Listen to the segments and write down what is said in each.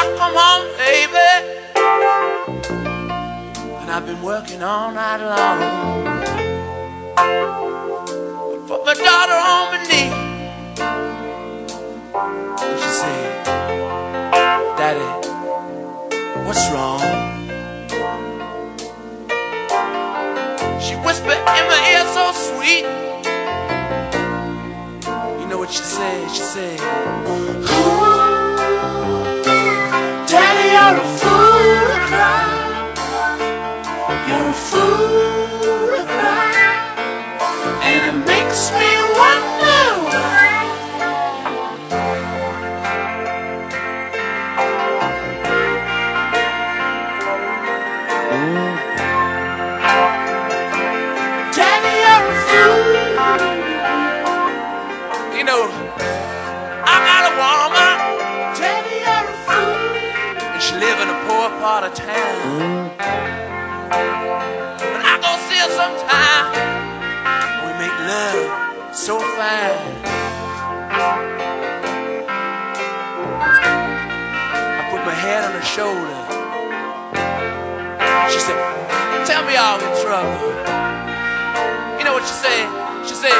I come home, baby, and I've been working all night long. Put my daughter on my knee. And she said, Daddy, what's wrong? She whispered in my ear so sweet. You know what she said? She said, She live in a poor part of town. And I go see her sometime. We make love so fine. I put my head on her shoulder. She said, Tell me all in trouble. You know what she said? She said,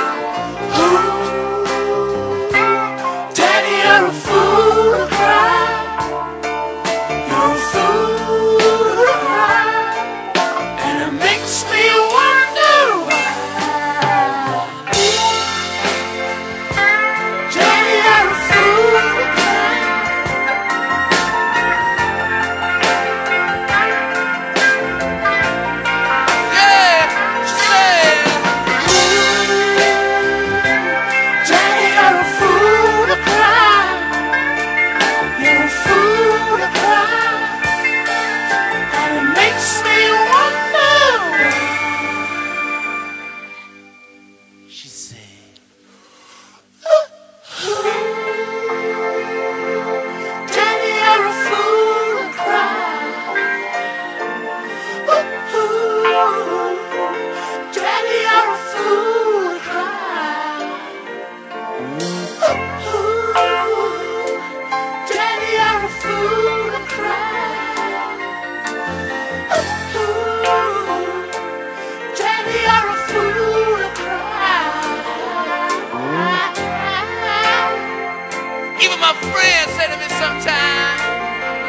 my friends say to me sometimes,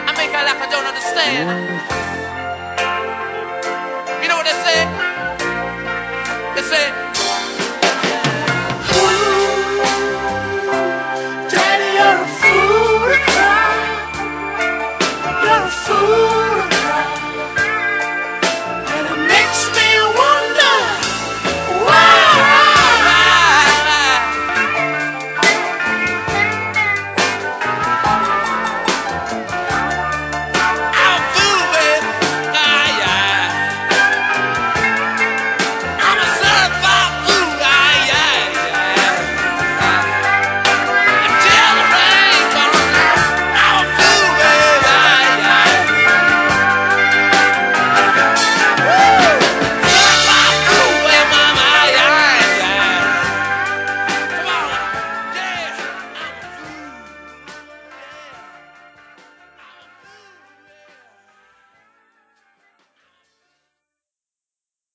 I make out like I don't understand. You know what they say? They say,